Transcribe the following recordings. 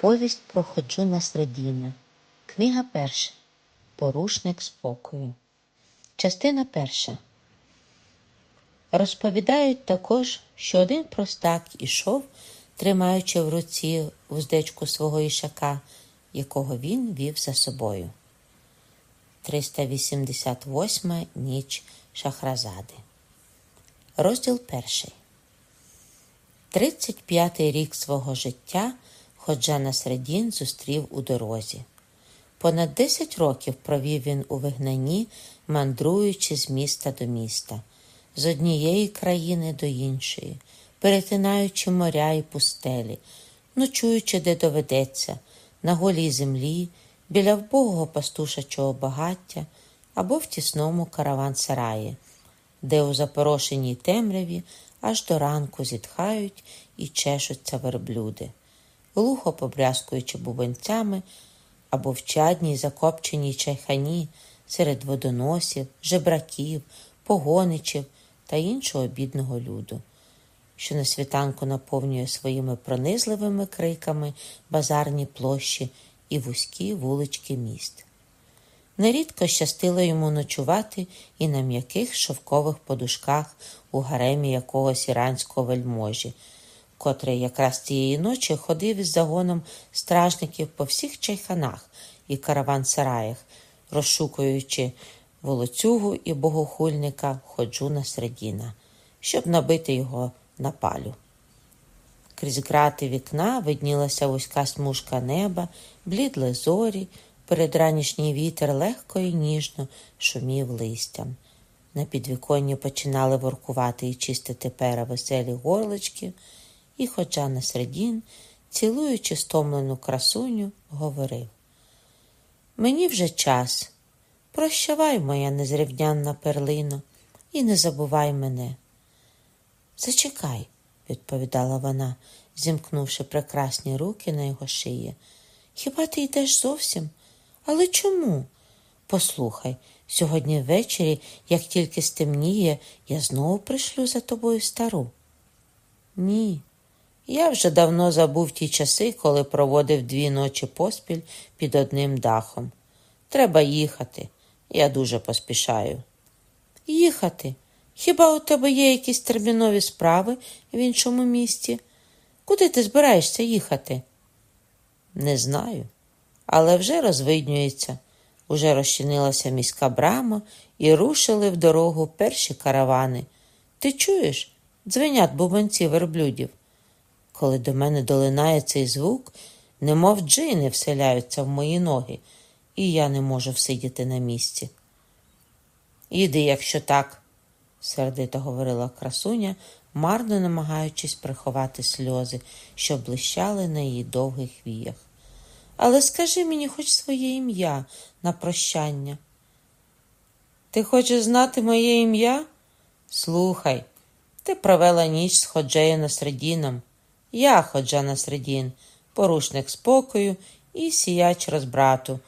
Повість про ходжу на Средіна. Книга перша. Порушник спокою. Частина перша. Розповідають також, що один простак ішов, тримаючи в руці вуздечку свого ішака, якого він вів за собою. 388 ніч Шахразади. Розділ перший. 35-й рік свого життя Ходжа Насредін зустрів у дорозі. Понад 10 років провів він у вигнанні, мандруючи з міста до міста, з однієї країни до іншої, перетинаючи моря і пустелі, ночуючи, де доведеться, на голій землі, біля вбогого пастушачого багаття або в тісному караван-сараї, де у запорошеній темряві аж до ранку зітхають і чешуться верблюди, глухо побрязкуючи бубенцями або в чадній закопченій чайхані серед водоносів, жебраків, погоничів та іншого бідного люду, що на світанку наповнює своїми пронизливими криками базарні площі і вузькі вулички міст. Нерідко щастило йому ночувати і на м'яких шовкових подушках у гаремі якогось іранського вельможі, котрий якраз цієї ночі ходив із загоном стражників по всіх чайханах і караван-сараях, розшукуючи волоцюгу і богохульника ходжуна Средіна, щоб набити його на палю. Крізь грати вікна виднілася вузька смужка неба, блідли зорі, передранішній вітер легко і ніжно шумів листям. На підвіконні починали воркувати і чистити пера веселі горлички, і, хоча на середін, цілуючи стомлену красуню, говорив Мені вже час. Прощавай, моя незрівнянна перлино, і не забувай мене. Зачекай, відповідала вона, зімкнувши прекрасні руки на його шиї. Хіба ти йдеш зовсім? Але чому? Послухай, сьогодні ввечері, як тільки стемніє, я знову пришлю за тобою стару. Ні. Я вже давно забув ті часи, коли проводив дві ночі поспіль під одним дахом. Треба їхати. Я дуже поспішаю. Їхати? Хіба у тебе є якісь термінові справи в іншому місті? Куди ти збираєшся їхати? Не знаю, але вже розвиднюється. Уже розчинилася міська брама і рушили в дорогу перші каравани. Ти чуєш? Дзвенять бубанці верблюдів. Коли до мене долинає цей звук, немов джини вселяються в мої ноги, і я не можу всидіти на місці. Іди, якщо так, сердито говорила красуня, марно намагаючись приховати сльози, що блищали на її довгих віях. Але скажи мені хоч своє ім'я на прощання. Ти хочеш знати моє ім'я? Слухай, ти провела ніч з ходжею Насредіном. Я ходжа Насредін, порушник спокою і сіяч розбрату,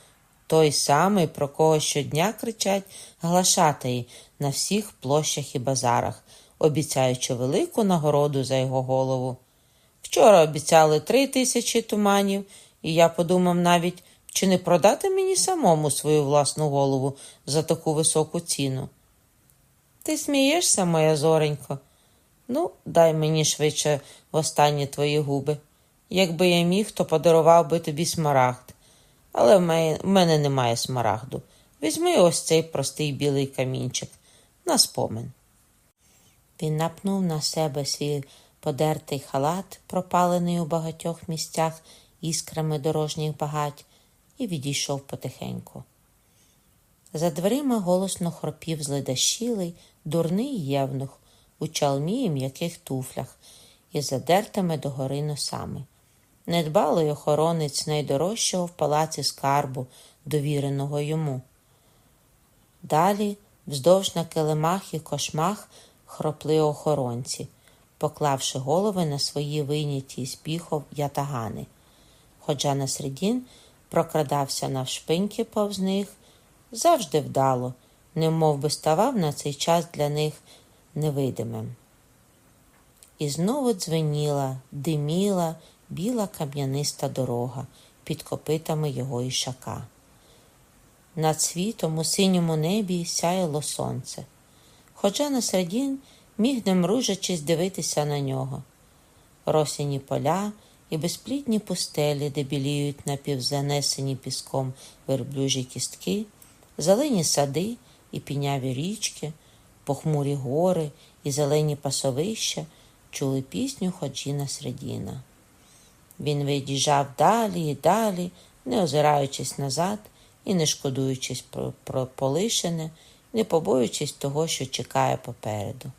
той самий, про кого щодня кричать глашатаї на всіх площах і базарах, обіцяючи велику нагороду за його голову. Вчора обіцяли три тисячі туманів, і я подумав навіть, чи не продати мені самому свою власну голову за таку високу ціну. Ти смієшся, моя зоренько? Ну, дай мені швидше востаннє твої губи. Якби я міг, то подарував би тобі смарагд. Але в мене немає смарагду. Візьми ось цей простий білий камінчик на спомин. Він напнув на себе свій подертий халат, пропалений у багатьох місцях іскрами дорожніх багать, і відійшов потихеньку. За дверима голосно хропів зледащілий, дурний євнух у чалмі і м'яких туфлях із задертими догори носами. Недбалий охоронець найдорожчого в палаці скарбу, довіреного йому. Далі, вздовж на килимах і кошмах, хропли охоронці, поклавши голови на свої вийняті з піхов ятагани. Ходжа на середін прокрадався навшпиньки повз них, завжди вдало, немов би ставав на цей час для них невидимим. І знову дзвеніла, диміла, біла кам'яниста дорога під копитами його ішака. Над світом у синьому небі сяяло сонце. Ходжа на середін міг не мружачись дивитися на нього. Росяні поля і безплідні пустелі, де біліють напівзанесені піском верблюжі кістки, зелені сади і піняві річки, похмурі гори і зелені пасовища чули пісню Ходжіна Средіна. Він від'їжджав далі і далі, не озираючись назад і не шкодуючись про, про полишене, не побоюючись того, що чекає попереду.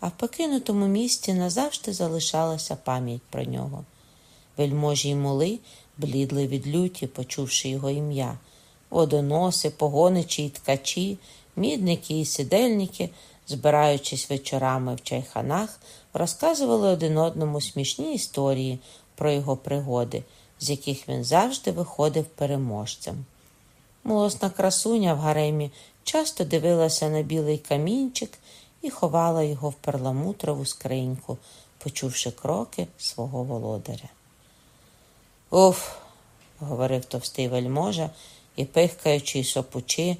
А в покинутому місті назавжди залишалася пам'ять про нього. Вельможі й моли блідли від люті, почувши його ім'я. Водоноси, погоничі й ткачі, мідники і сидельники, збираючись вечорами в чайханах, розказували один одному смішні історії про його пригоди, з яких він завжди виходив переможцем. Молосна красуня в гаремі часто дивилася на білий камінчик і ховала його в перламутрову скриньку, почувши кроки свого володаря. Уф, говорив товстий вельможа і, пихкаючи й сопучи,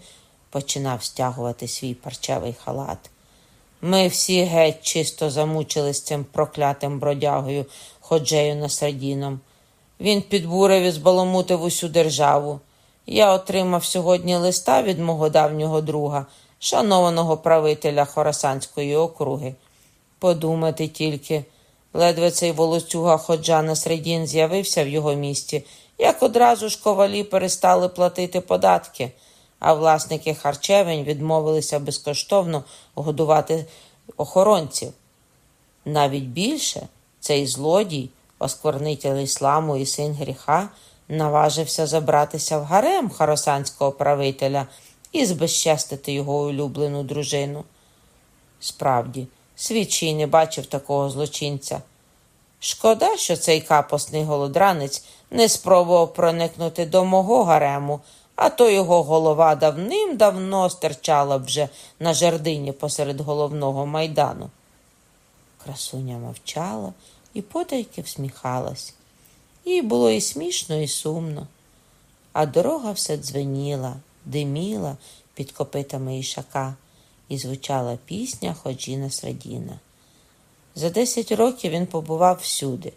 починав стягувати свій парчевий халат. Ми всі геть чисто замучились цим проклятим бродягою, ходжею Насрадіном. Він підбурив і збаламутив усю державу. Я отримав сьогодні листа від мого давнього друга, шанованого правителя Хорасанської округи. Подумати тільки, ледве цей волоцюга ходжа Насредін з'явився в його місті, як одразу ж ковалі перестали платити податки, а власники харчевень відмовилися безкоштовно годувати охоронців. Навіть більше цей злодій, осквернитель ісламу і син гріха, наважився забратися в гарем харосанського правителя і збезчестити його улюблену дружину. Справді, свідчий не бачив такого злочинця. Шкода, що цей капосний голодранець не спробував проникнути до мого гарему, а то його голова давним-давно стирчала вже на жердині посеред головного майдану. Красуня мовчала і потайки всміхалась. Їй було і смішно, і сумно, а дорога все дзвеніла, диміла під копитами ішака, і звучала пісня Ходжіна Срадіна. За десять років він побував всюди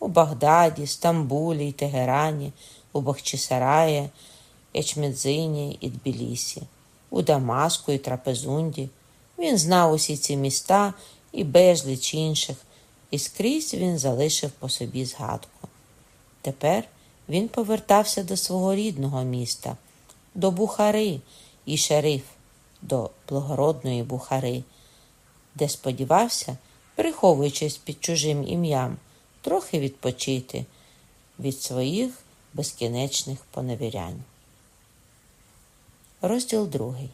у Багдаді, Стамбулі Тегерані, у Бахчисараї, Ечмедзині і Тбілісі, у Дамаску і Трапезунді. Він знав усі ці міста і безліч інших, і скрізь він залишив по собі згадку. Тепер він повертався до свого рідного міста, до Бухари і шериф, до благородної Бухари, де сподівався, приховуючись під чужим ім'ям, трохи відпочити від своїх безкінечних поневірянь. Розділ другий.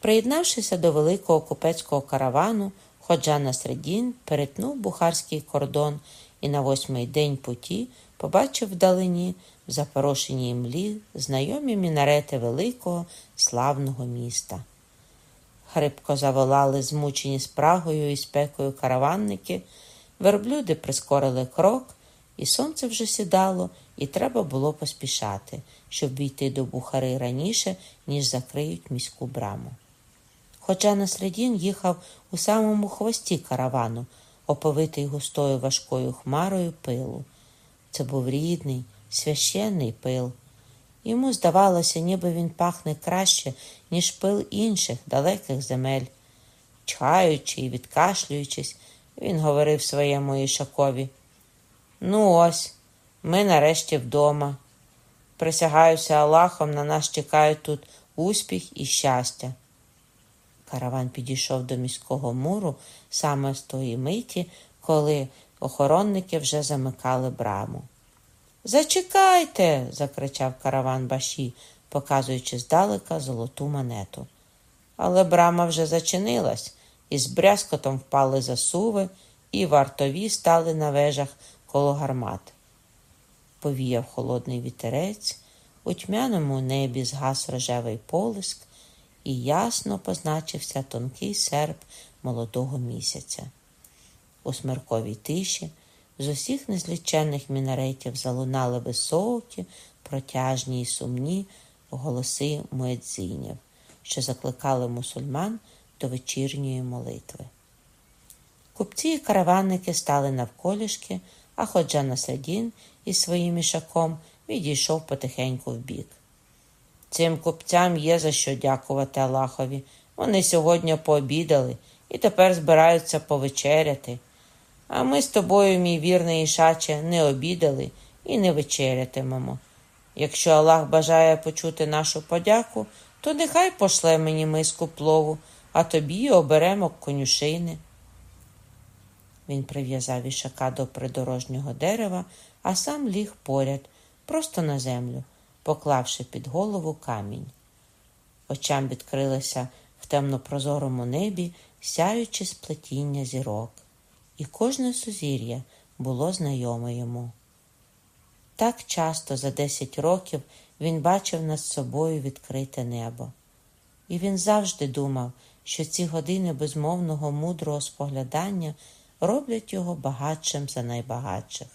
Приєднавшися до великого купецького каравану, Ходжа Насредін перетнув бухарський кордон і на восьмий день путі побачив вдалині в запорошеній млі знайомі мінарети великого славного міста. Хрипко заволали змучені спрагою і спекою караванники, верблюди прискорили крок, і сонце вже сідало, і треба було поспішати, щоб війти до Бухари раніше, ніж закриють міську браму. Хоча Насредін їхав у самому хвості каравану, оповитий густою важкою хмарою пилу. Це був рідний, священний пил. Йому здавалося, ніби він пахне краще, ніж пил інших далеких земель. Чхаючи і відкашлюючись, він говорив своєму ішакові. Ну, ось, ми нарешті вдома. Присягаюся Аллахом, на нас чекають тут успіх і щастя. Караван підійшов до міського муру саме з тої миті, коли охоронники вже замикали браму. Зачекайте, закричав караван баші, показуючи здалека золоту монету. Але брама вже зачинилась, і з брязкотом впали засуви, і вартові стали на вежах коло гармат. Повіяв холодний вітерець, у тьмяному небі згас рожевий полиск, і ясно позначився тонкий серп молодого місяця. У смерковій тиші з усіх незліченних мінаретів залунали високі, протяжні й сумні голоси муедзинів, що закликали мусульман до вечірньої молитви. Купці і караванники стали навколішки, а ходжа Насредін із своїм мішаком відійшов потихеньку вбік. Цим купцям є за що дякувати Аллахові. Вони сьогодні пообідали і тепер збираються повечеряти. А ми з тобою, мій вірний Ішаче, не обідали і не вечерятимемо. Якщо Аллах бажає почути нашу подяку, то нехай пошле мені миску плову, а тобі оберемо конюшини. Він прив'язав ішака до придорожнього дерева, а сам ліг поряд, просто на землю, поклавши під голову камінь. Очам відкрилося в темно-прозорому небі сяюче сплетіння зірок, і кожне сузір'я було знайоме йому. Так часто за десять років він бачив над собою відкрите небо, і він завжди думав, що ці години безмовного мудрого споглядання роблять його багатшим за найбагатших.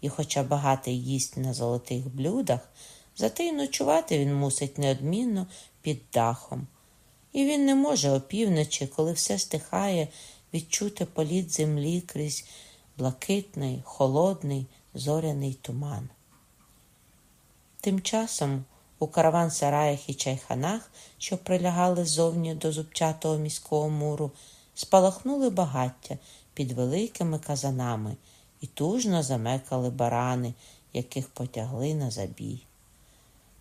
І, хоча багатий їсть на золотих блюдах, зате й ночувати він мусить неодмінно під дахом. І він не може опівночі, коли все стихає, відчути політ землі крізь блакитний, холодний, зоряний туман. Тим часом у караван-сараях і чайханах, що прилягали ззовні до зубчатого міського муру, спалахнули багаття під великими казанами і тужно замекали барани, яких потягли на забій.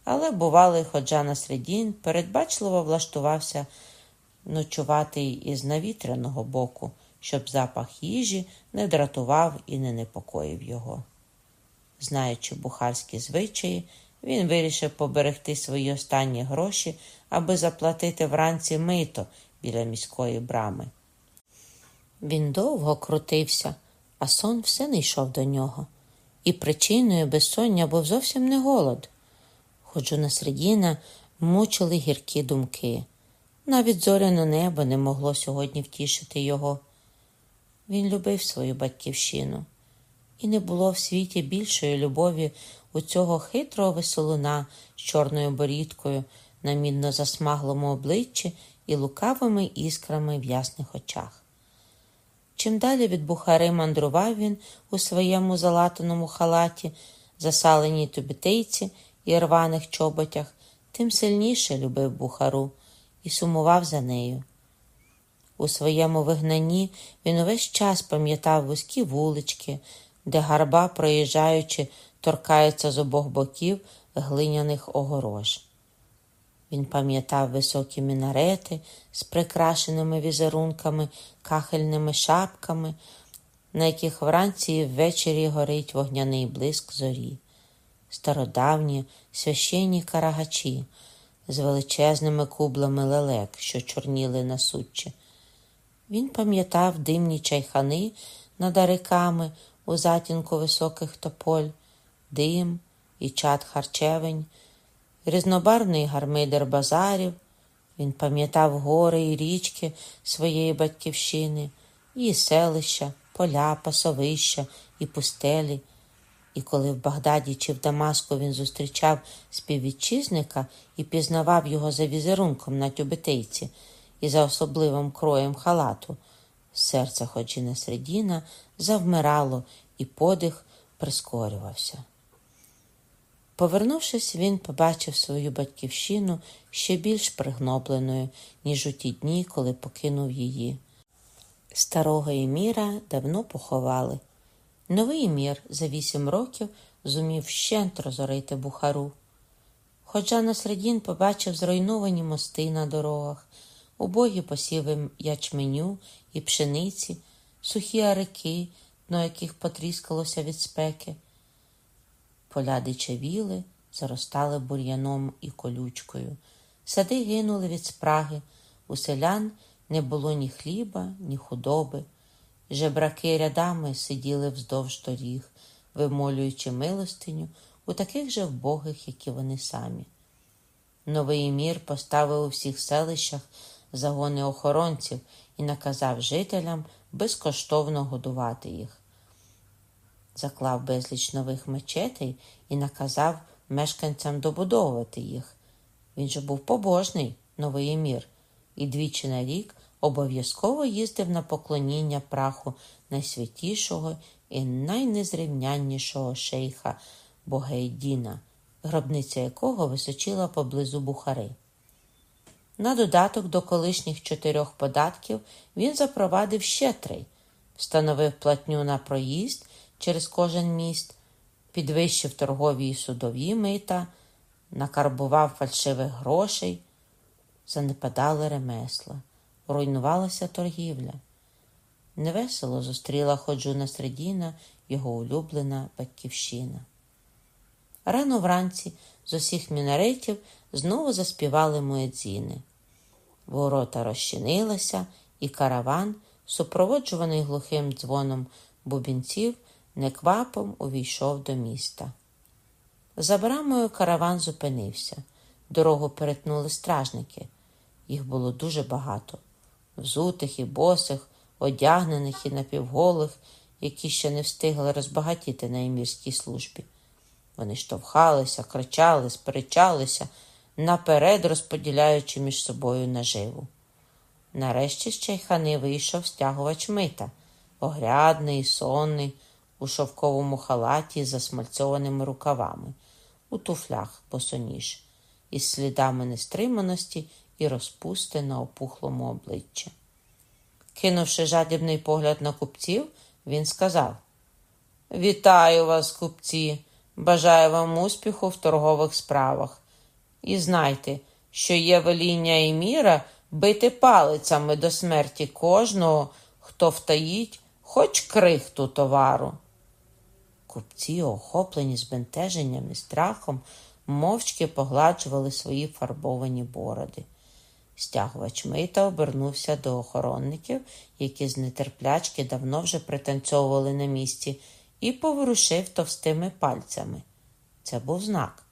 Але бувалий ходжа на середін передбачливо влаштувався ночувати із навітряного боку, щоб запах їжі не дратував і не непокоїв його. Знаючи бухарські звичаї, він вирішив поберегти свої останні гроші, аби заплатити вранці мито біля міської брами. Він довго крутився, а сон все не йшов до нього, і причиною безсоння був зовсім не голод. Ходжу на середіна мучили гіркі думки. Навіть зоряне небо не могло сьогодні втішити його. Він любив свою батьківщину, і не було в світі більшої любові у цього хитрого веселуна з чорною борідкою на мідно засмаглому обличчі і лукавими іскрами в ясних очах. Чим далі від бухари мандрував він у своєму залатаному халаті, засаленій тубітейці і рваних чоботях, тим сильніше любив бухару і сумував за нею. У своєму вигнанні він увесь час пам'ятав вузькі вулички, де гарба, проїжджаючи, торкається з обох боків глиняних огорож. Він пам'ятав високі мінарети з прикрашеними візерунками, кахельними шапками, на яких вранці і ввечері горить вогняний блиск зорі, стародавні священні карагачі з величезними кублами лелек, що чорніли на суччі. Він пам'ятав димні чайхани над ариками у затінку високих тополь, дим і чад харчевень різнобарвний гармидер базарів. Він пам'ятав гори і річки своєї батьківщини, її селища, поля, пасовища і пустелі. І коли в Багдаді чи в Дамаску він зустрічав співвітчизника і пізнавав його за візерунком на тюбетейці і за особливим кроєм халату, серце Ходжіна Средіна завмирало і подих прискорювався. Повернувшись, він побачив свою батьківщину ще більш пригнобленою, ніж у ті дні, коли покинув її. Старого Еміра давно поховали. Новий Емір за вісім років зумів щент розорити бухару. Ходжа Насредін побачив зруйновані мости на дорогах, убогі посіви ячменю і пшениці, сухі арики, дно яких потріскалося від спеки. Поля дичавіли, заростали бур'яном і колючкою. Сади гинули від спраги, у селян не було ні хліба, ні худоби. Жебраки рядами сиділи вздовж доріг, вимолюючи милостиню у таких же вбогих, як і вони самі. Новий мір поставив у всіх селищах загони охоронців і наказав жителям безкоштовно годувати їх. Заклав безліч нових мечетей і наказав мешканцям добудовувати їх. Він же був побожний, новий емір, і двічі на рік обов'язково їздив на поклоніння праху найсвятішого і найнезрівняннішого шейха Богейдіна, гробниця якого височила поблизу Бухари. На додаток до колишніх чотирьох податків він запровадив ще три, встановив платню на проїзд через кожен міст, підвищив торгові і судові мита, накарбував фальшивих грошей, занепадали ремесла, руйнувалася торгівля. Невесело зустріла ходжуна Средіна його улюблена батьківщина. Рано вранці з усіх мінаретів знову заспівали муедзіни. Ворота розчинилися, і караван, супроводжуваний глухим дзвоном бубінців, неквапом увійшов до міста. За брамою караван зупинився. Дорогу перетнули стражники. Їх було дуже багато взутих і босих, одягнених і напівголих, які ще не встигли розбагатіти на емірській службі. Вони штовхалися, кричали, сперечалися, наперед розподіляючи між собою наживу. Нарешті з чайхани вийшов стягувач мита, огрядний, сонний, у шовковому халаті з засмальцьованими рукавами, у туфлях босоніж, із слідами нестриманості і розпусти на опухлому обличчі. Кинувши жадібний погляд на купців, він сказав: Вітаю вас, купці! Бажаю вам успіху в торгових справах. І знайте, що є веління і міра бити палицями до смерті кожного, хто втаїть хоч крихту товару. Купці, охоплені збентеженням і страхом, мовчки погладжували свої фарбовані бороди. Стягувач мита обернувся до охоронників, які з нетерплячки давно вже пританцьовували на місці, і поворушив товстими пальцями. Це був знак.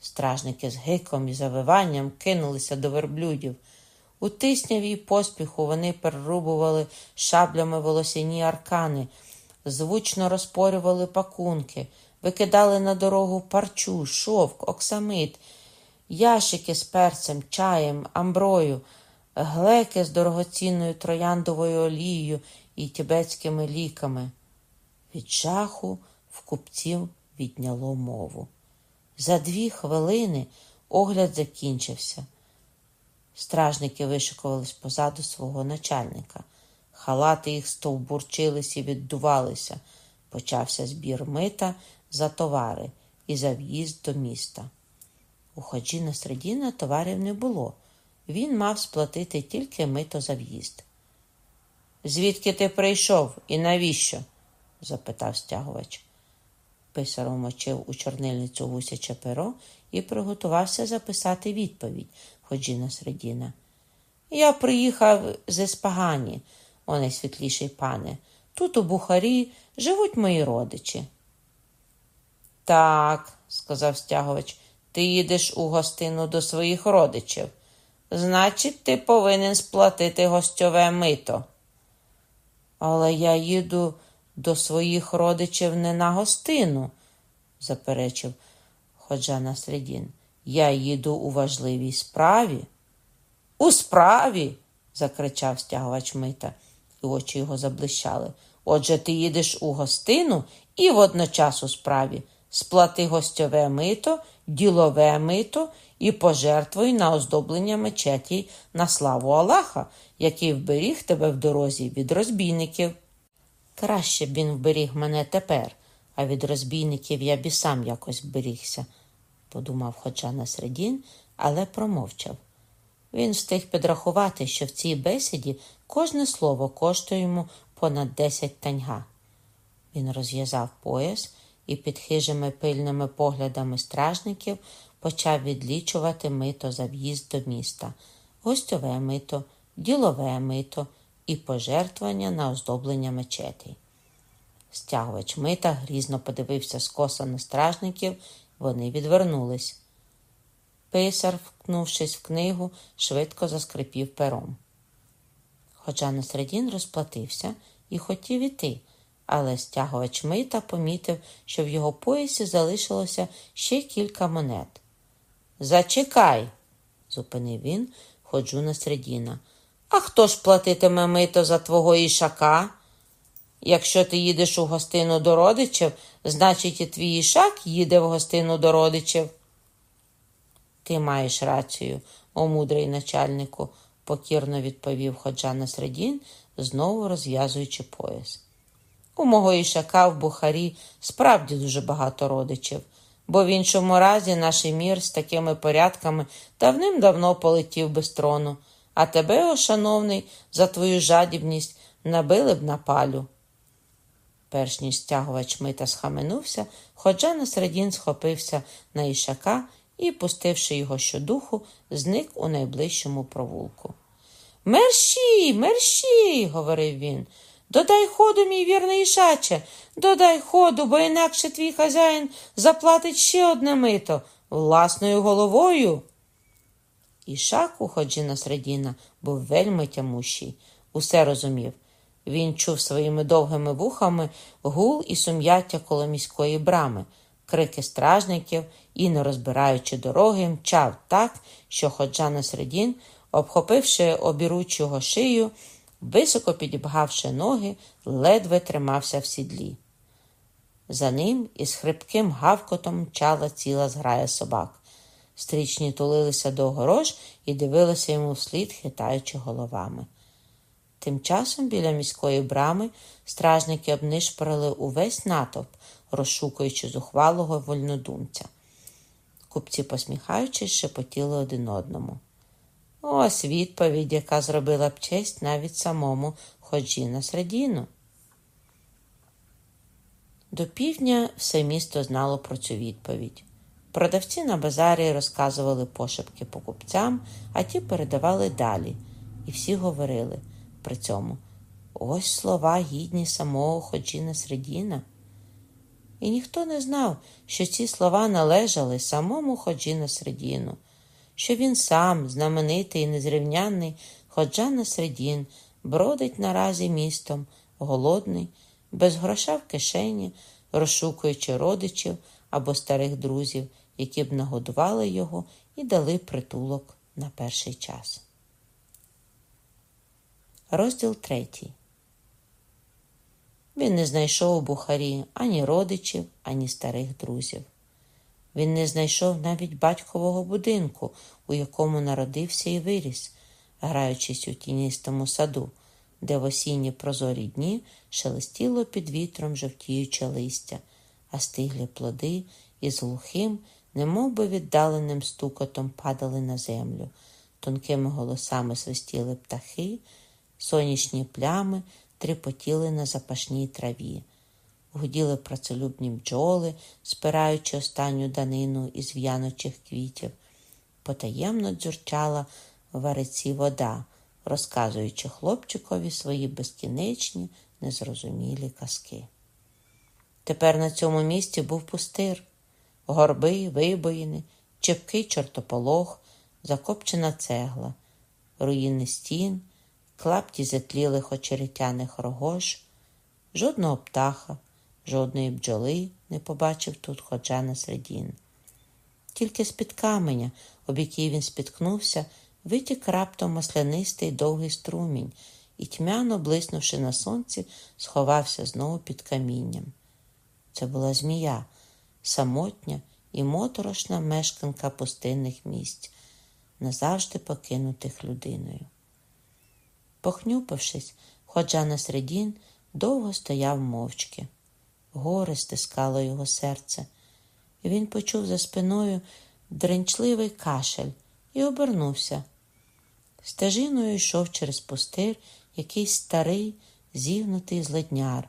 Стражники з гиком і завиванням кинулися до верблюдів. У тиснявій поспіху вони перерубували шаблями волосяні аркани, звучно розпорювали пакунки, викидали на дорогу парчу, шовк, оксамит, ящики з перцем, чаєм, амброю, глеки з дорогоцінною трояндовою олією і тібетськими ліками. Від жаху в купців відняло мову. За дві хвилини огляд закінчився. Стражники вишикувались позаду свого начальника. Халати їх стовбурчились і віддувалися. Почався збір мита за товари і за в'їзд до міста. У ходжі на Средіна товарів не було. Він мав сплатити тільки мито за в'їзд. Звідки ти прийшов і навіщо? запитав стягувач. Писар умочив у чорнильницю гусяче перо і приготувався записати відповідь Ходжіна Средіна. Я приїхав з Еспагані, о найсвітліший пане. Тут у Бухарі живуть мої родичі. Так, сказав стягувач, ти їдеш у гостину до своїх родичів. Значить, ти повинен сплатити гостьове мито. Але я їду до своїх родичів не на гостину, заперечив Ходжа Насредін. Я їду у важливій справі. У справі. закричав стягувач мита, і очі його заблищали. Отже, ти їдеш у гостину і водночас у справі. Сплати гостьове мито, ділове мито і пожертвуй на оздоблення мечеті на славу Аллаха, який вберіг тебе в дорозі від розбійників. Краще б він вберіг мене тепер, а від розбійників я б і сам якось вберігся, подумав Ходжа Насредін, але промовчав. Він встиг підрахувати, що в цій бесіді кожне слово коштує йому понад десять таньга. Він розв'язав пояс і під хижими пильними поглядами стражників почав відлічувати мито за в'їзд до міста, гостьове мито, ділове мито і пожертвування на оздоблення мечетей. Стягувач мита грізно подивився скоса на стражників, вони відвернулись. Писар, вкнувшись в книгу, швидко заскрипів пером. Хоча Насредін розплатився і хотів іти, але стягувач мита помітив, що в його поясі залишилося ще кілька монет. Зачекай, зупинив він ходжу на середіна. А хто ж платитиме мито за твого ішака? Якщо ти їдеш у гостину до родичів, значить і твій ішак їде в гостину до родичів. Ти маєш рацію, о мудрий начальнику, покірно відповів ходжа на середін, знову розв'язуючи пояс. У мого ішака в Бухарі справді дуже багато родичів, бо в іншому разі наш мір з такими порядками давним-давно полетів без трону, а тебе, о шановний, за твою жадібність набили б на палю. Перш ніж стягувач мита схаменувся, ходжа на середін схопився на ішака і, пустивши його щодуху, зник у найближчому провулку. Мерщій, мерщій, говорив він. Додай ходу, мій вірний ішаче, додай ходу, бо інакше твій хазяїн заплатить ще одне мито власною головою. Ішак у ходжіна Средіна був вельми тямущий, усе розумів. Він чув своїми довгими вухами гул і сум'яття коло міської брами, крики стражників і, не розбираючи дороги, мчав так, що ходжа на середін, обхопивши обіручого шию, високо підібгавши ноги, ледве тримався в сідлі. За ним із хрипким гавкотом мчала ціла зграя собак. Стрічні тулилися до огорож і дивилися йому вслід, хитаючи головами. Тим часом біля міської брами стражники обнишпорили увесь натовп, розшукуючи зухвалого вольнодумця. Купці, посміхаючись, шепотіли один одному. Ось відповідь, яка зробила б честь навіть самому ходжі на середіну. До півдня все місто знало про цю відповідь. Продавці на базарі розказували пошепки покупцям, а ті передавали далі, і всі говорили при цьому ось слова гідні самого Ходжіна Средіна. І ніхто не знав, що ці слова належали самому Ходжіна Средіну, що він сам, знаменитий і незрівнянний Ходжана Средін, бродить наразі містом, голодний, без гроша в кишені, розшукуючи родичів або старих друзів, які б нагодували його і дали притулок на перший час. Розділ третій. Він не знайшов у Бухарі ані родичів, ані старих друзів. Він не знайшов навіть батькового будинку, у якому народився і виріс, граючись у тіністому саду, де в осінні прозорі дні шелестіло під вітром жовтіюче листя, а стиглі плоди із глухим, немов би віддаленим стукотом падали на землю, тонкими голосами свистіли птахи. Сонячні плями тріпотіли на запашній траві, гуділи працелюбні бджоли, спираючи останню данину із в'яночих квітів, потаємно дзюрчала в вариці вода, розказуючи хлопчикові свої безкінечні, незрозумілі казки. Тепер на цьому місці був пустир, горби, вибоїни, чепкий чортополох, закопчена цегла, руїни стін клапті затлілих очеретяних рогож, жодного птаха, жодної бджоли не побачив тут ходжа на середін. Тільки з-під каменя, об який він спіткнувся, витік раптом маслянистий довгий струмінь і, тьмяно блиснувши на сонці, сховався знову під камінням. Це була змія, самотня і моторошна мешканка пустинних місць, назавжди покинутих людиною. Похнюпившись, ходжа на середін, довго стояв мовчки. Горе стискало його серце, він почув за спиною дренчливий кашель і обернувся. Стежиною йшов через пустир якийсь старий, зігнутий зледняр.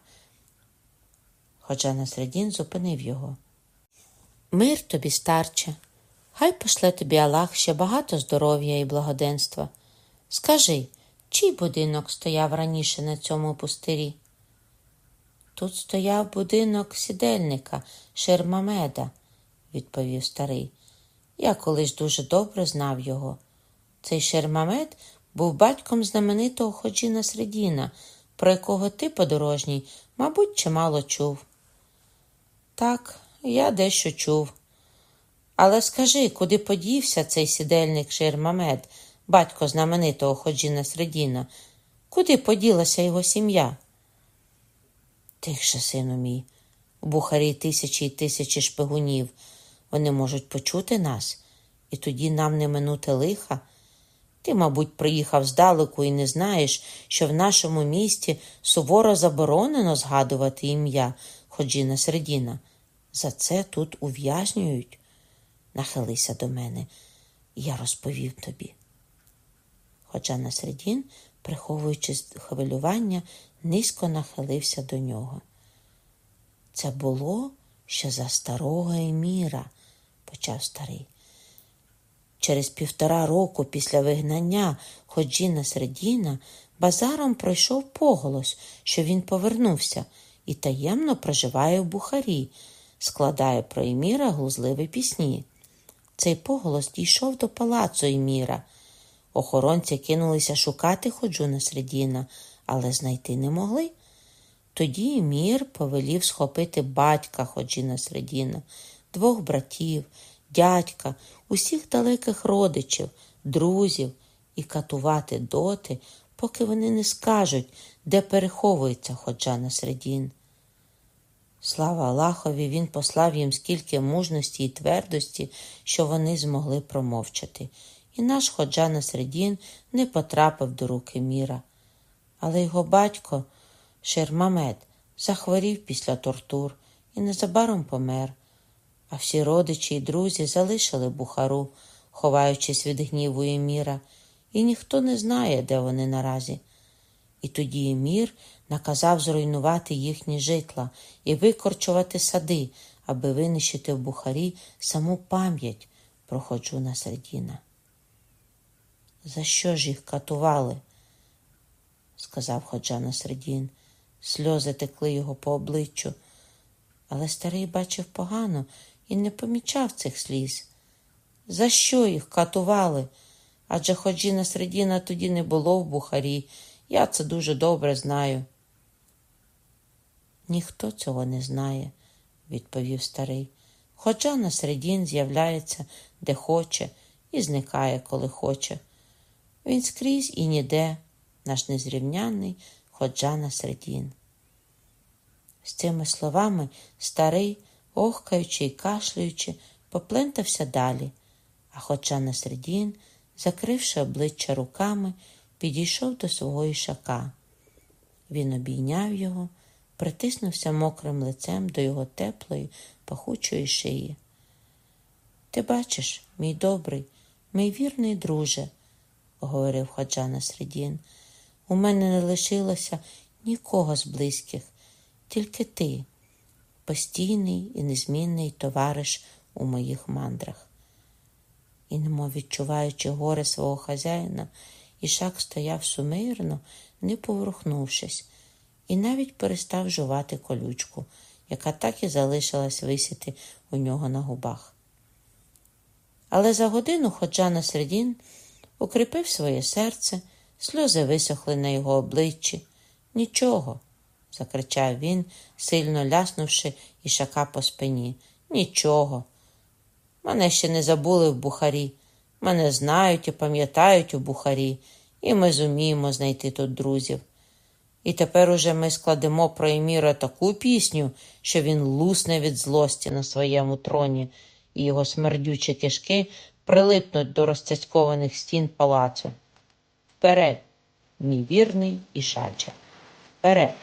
Ходжа на середін зупинив його. Мир тобі, старче, хай пошле тобі Аллах ще багато здоров'я і благоденства. Скажи, Чий будинок стояв раніше на цьому пустирі? Тут стояв будинок сідельника Шермамеда, відповів старий. Я колись дуже добре знав його. Цей Шермамед був батьком знаменитого Ходжіна Средіна, про якого ти, подорожній, мабуть, чимало чув. Так, я дещо чув. Але скажи, куди подівся цей сідельник Ширмамед, батько знаменитого Ходжіна Средіна? Куди поділася його сім'я? Тихше, сину мій, у Бухарі тисячі й тисячі шпигунів. Вони можуть почути нас, і тоді нам не минути лиха. Ти, мабуть, приїхав здалеку і не знаєш, що в нашому місті суворо заборонено згадувати ім'я Ходжіна Средіна. За це тут ув'язнюють. Нахилися до мене, я розповів тобі. Хоча Насредін, приховуючи хвилювання, низько нахилився до нього. Це було ще за старого еміра, почав старий. Через півтора року після вигнання Ходжіна Средіна базаром пройшов поголос, що він повернувся і таємно проживає в Бухарі, складає про Еміра глузливі пісні. Цей поголос дійшов до палацу Еміра. Охоронці кинулися шукати Ходжуна Средіна, але знайти не могли. Тоді Емір повелів схопити батька Ходжіна Средіна, двох братів, дядька, усіх далеких родичів, друзів і катувати доти, поки вони не скажуть, де переховується Ходжа Средін. Слава Аллахові, він послав їм скільки мужності і твердості, що вони змогли промовчати, і наш Ходжа Насредін не потрапив до руки міра. Але його батько, Шермамед, захворів після тортур і незабаром помер, а всі родичі й друзі залишили Бухару, ховаючись від гніву Еміра, і ніхто не знає, де вони наразі. І тоді Емір наказав зруйнувати їхні житла і викорчувати сади, аби винищити в Бухарі саму пам'ять про Ходжуна Сердіна. За що ж їх катували? сказав Ходжа Сердін. Сльози текли його по обличчю, але старий бачив погано і не помічав цих сліз. За що їх катували? Адже Ходжіна Середіна тоді не було в Бухарі. Я це дуже добре знаю. Ніхто цього не знає, відповів старий. Хоча на середін з'являється де хоче і зникає, коли хоче. Він скрізь і ніде, наш незрівняний ходжа на середін. З цими словами старий, охкаючи і кашлюючи, поплентався далі, а хоча на середін, закривши обличчя руками, підійшов до свого ішака. Він обійняв його притиснувся мокрим лицем до його теплої, пахучої шиї. Ти бачиш, мій добрий, мій вірний друже, говорив Хаджана Средін, у мене не лишилося нікого з близьких, тільки ти, постійний і незмінний товариш у моїх мандрах. І, немов відчуваючи горе свого хазяїна, Ішак стояв сумирно, не поворухнувшись, і навіть перестав жувати колючку, яка так і залишилась висіти у нього на губах. Але за годину Ходжана Сердін укріпив своє серце, сльози висохли на його обличчі. Нічого, закричав він, сильно ляснувши ішака по спині. Нічого. Мене ще не забули в Бухарі. Мене знають і пам'ятають у Бухарі, і ми зуміємо знайти тут друзів. І тепер уже ми складемо про Еміра таку пісню, що він лусне від злості на своєму троні, і його смердючі кишки прилипнуть до розцяцькованих стін палацу. Вперед, мій вірний і шаче, вперед.